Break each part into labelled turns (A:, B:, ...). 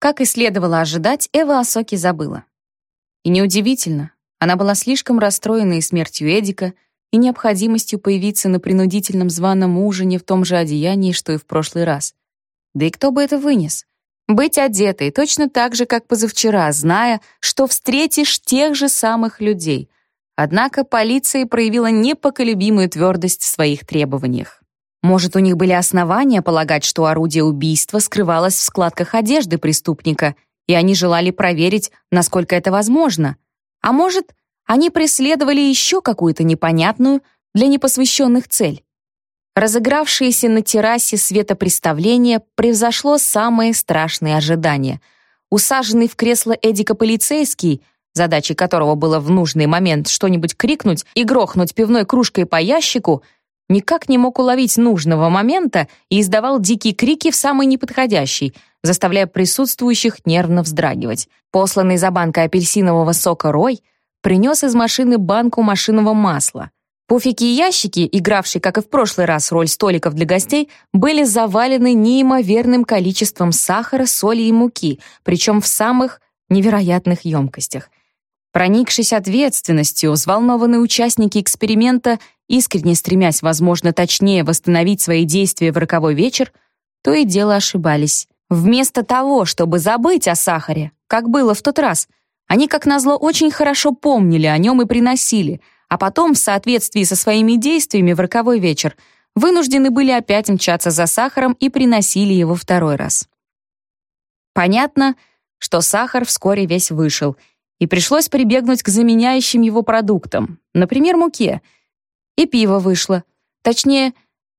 A: Как и следовало ожидать, Эва о соке забыла. И неудивительно, она была слишком расстроена и смертью Эдика, и необходимостью появиться на принудительном званом ужине в том же одеянии, что и в прошлый раз. Да и кто бы это вынес? Быть одетой точно так же, как позавчера, зная, что встретишь тех же самых людей. Однако полиция проявила непоколебимую твердость в своих требованиях. Может, у них были основания полагать, что орудие убийства скрывалось в складках одежды преступника, и они желали проверить, насколько это возможно. А может, они преследовали еще какую-то непонятную для непосвященных цель. Разыгравшееся на террасе светопреставление превзошло самые страшные ожидания. Усаженный в кресло Эдика полицейский, задачей которого было в нужный момент что-нибудь крикнуть и грохнуть пивной кружкой по ящику, никак не мог уловить нужного момента и издавал дикие крики в самый неподходящий, заставляя присутствующих нервно вздрагивать. Посланный за банкой апельсинового сока Рой принес из машины банку машинного масла — Пуфики и ящики, игравшие, как и в прошлый раз, роль столиков для гостей, были завалены неимоверным количеством сахара, соли и муки, причем в самых невероятных емкостях. Проникшись ответственностью, взволнованные участники эксперимента, искренне стремясь, возможно, точнее восстановить свои действия в роковой вечер, то и дело ошибались. Вместо того, чтобы забыть о сахаре, как было в тот раз, они, как назло, очень хорошо помнили о нем и приносили — а потом, в соответствии со своими действиями в роковой вечер, вынуждены были опять мчаться за сахаром и приносили его второй раз. Понятно, что сахар вскоре весь вышел, и пришлось прибегнуть к заменяющим его продуктам, например, муке. И пиво вышло. Точнее,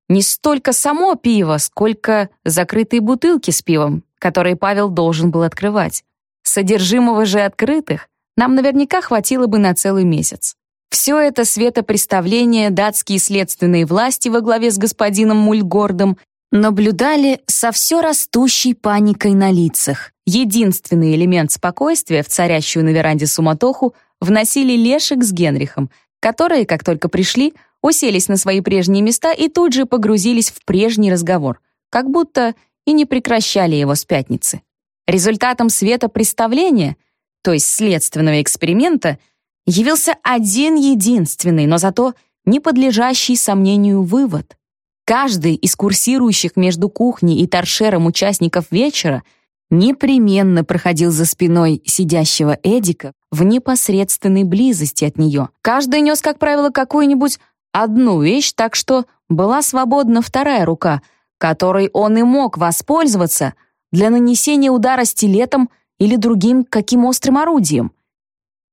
A: не столько само пиво, сколько закрытые бутылки с пивом, которые Павел должен был открывать. Содержимого же открытых нам наверняка хватило бы на целый месяц. Все это светопреставление датские следственные власти во главе с господином Мульгордом наблюдали со все растущей паникой на лицах. Единственный элемент спокойствия в царящую на веранде суматоху вносили Лешек с Генрихом, которые, как только пришли, уселись на свои прежние места и тут же погрузились в прежний разговор, как будто и не прекращали его с пятницы. Результатом светопреставления, то есть следственного эксперимента — явился один единственный, но зато не подлежащий сомнению вывод. Каждый из курсирующих между кухней и торшером участников вечера непременно проходил за спиной сидящего Эдика в непосредственной близости от нее. Каждый нес, как правило, какую-нибудь одну вещь, так что была свободна вторая рука, которой он и мог воспользоваться для нанесения удара стилетом или другим каким острым орудием.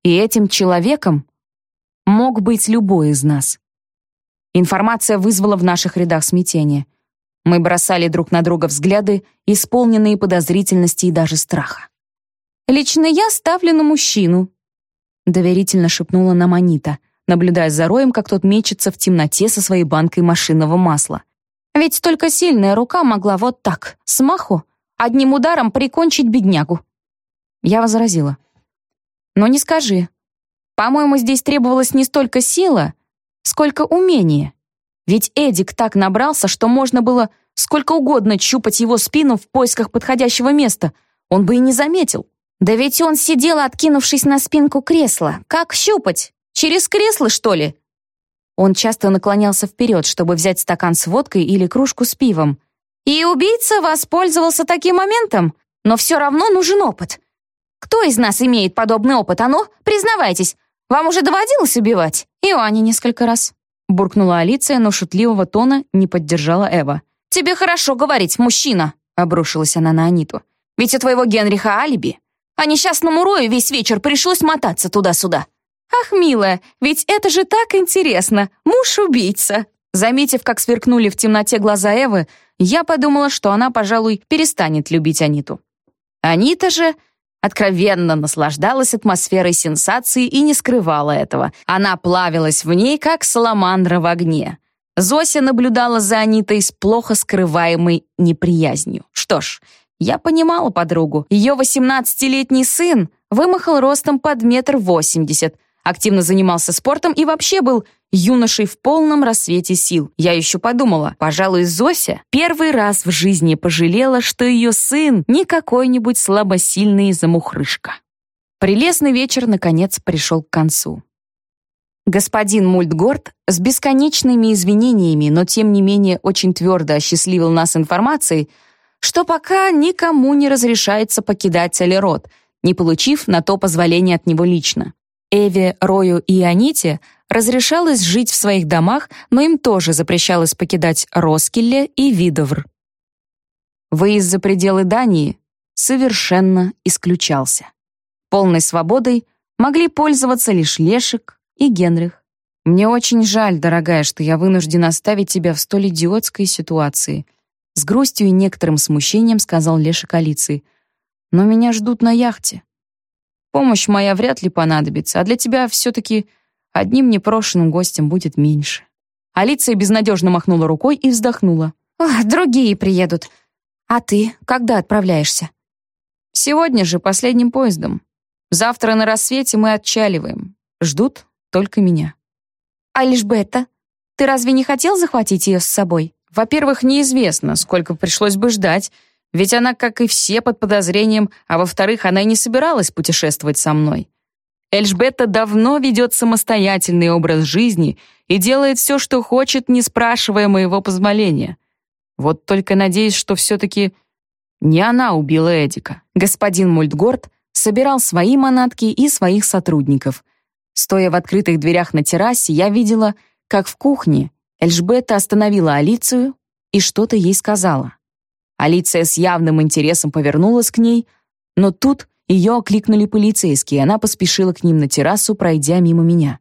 A: И этим человеком мог быть любой из нас. Информация вызвала в наших рядах смятение. Мы бросали друг на друга взгляды, исполненные подозрительности и даже страха. «Лично я ставлю на мужчину», — доверительно шепнула нам Анита, наблюдая за Роем, как тот мечется в темноте со своей банкой машинного масла. «Ведь только сильная рука могла вот так, с маху, одним ударом прикончить беднягу». Я возразила. Но не скажи. По-моему, здесь требовалось не столько сила, сколько умение. Ведь Эдик так набрался, что можно было сколько угодно чупать его спину в поисках подходящего места. Он бы и не заметил. Да ведь он сидел, откинувшись на спинку кресла. Как щупать? Через кресло, что ли? Он часто наклонялся вперед, чтобы взять стакан с водкой или кружку с пивом. И убийца воспользовался таким моментом, но все равно нужен опыт. Кто из нас имеет подобный опыт, а ну, признавайтесь, вам уже доводилось убивать? И Ане несколько раз. Буркнула Алиция, но шутливого тона не поддержала Эва. «Тебе хорошо говорить, мужчина!» Обрушилась она на Аниту. «Ведь у твоего Генриха алиби. А несчастному Рою весь вечер пришлось мотаться туда-сюда». «Ах, милая, ведь это же так интересно! Муж-убийца!» Заметив, как сверкнули в темноте глаза Эвы, я подумала, что она, пожалуй, перестанет любить Аниту. Анита же откровенно наслаждалась атмосферой сенсации и не скрывала этого. Она плавилась в ней, как саламандра в огне. Зося наблюдала за Анитой с плохо скрываемой неприязнью. Что ж, я понимала подругу. Ее 18-летний сын вымахал ростом под метр восемьдесят, активно занимался спортом и вообще был юношей в полном рассвете сил. Я еще подумала, пожалуй, Зося первый раз в жизни пожалела, что ее сын не какой-нибудь слабосильный замухрышка. Прелестный вечер, наконец, пришел к концу. Господин Мультгорд с бесконечными извинениями, но тем не менее очень твердо осчастливил нас информацией, что пока никому не разрешается покидать Целерот, не получив на то позволение от него лично. Эве, Рою и Аните разрешалось жить в своих домах, но им тоже запрещалось покидать Роскилле и Видовр. Выезд за пределы Дании совершенно исключался. Полной свободой могли пользоваться лишь Лешек и Генрих. «Мне очень жаль, дорогая, что я вынужден оставить тебя в столь идиотской ситуации», с грустью и некоторым смущением сказал Лешек Алиции. «Но меня ждут на яхте. Помощь моя вряд ли понадобится, а для тебя все-таки одним непрошенным гостем будет меньше». Алиция безнадежно махнула рукой и вздохнула. «Ох, другие приедут. А ты когда отправляешься?» «Сегодня же, последним поездом. Завтра на рассвете мы отчаливаем. Ждут только меня. А Лишбетта? Ты разве не хотел захватить ее с собой? Во-первых, неизвестно, сколько пришлось бы ждать, ведь она, как и все, под подозрением, а во-вторых, она и не собиралась путешествовать со мной. Эльжбетта давно ведет самостоятельный образ жизни и делает все, что хочет, не спрашивая моего позволения. Вот только надеюсь, что все-таки не она убила Эдика. Господин Мультгорд собирал свои манатки и своих сотрудников. Стоя в открытых дверях на террасе, я видела, как в кухне Эльжбета остановила Алицию и что-то ей сказала. Алиция с явным интересом повернулась к ней, но тут ее окликнули полицейские, и она поспешила к ним на террасу, пройдя мимо меня.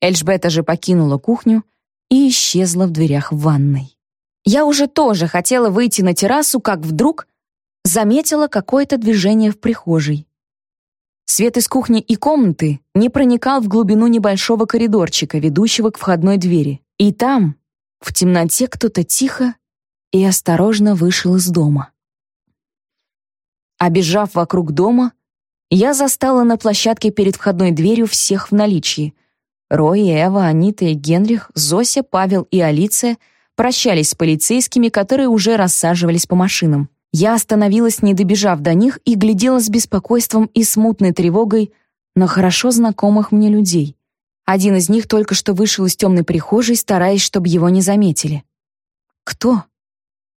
A: Эльжбета же покинула кухню и исчезла в дверях ванной. Я уже тоже хотела выйти на террасу, как вдруг заметила какое-то движение в прихожей. Свет из кухни и комнаты не проникал в глубину небольшого коридорчика, ведущего к входной двери. И там, в темноте, кто-то тихо и осторожно вышел из дома. Обежав вокруг дома, я застала на площадке перед входной дверью всех в наличии. Рой, Эва, Анита и Генрих, Зося, Павел и Алиция прощались с полицейскими, которые уже рассаживались по машинам. Я остановилась, не добежав до них, и глядела с беспокойством и смутной тревогой на хорошо знакомых мне людей. Один из них только что вышел из темной прихожей, стараясь, чтобы его не заметили. Кто?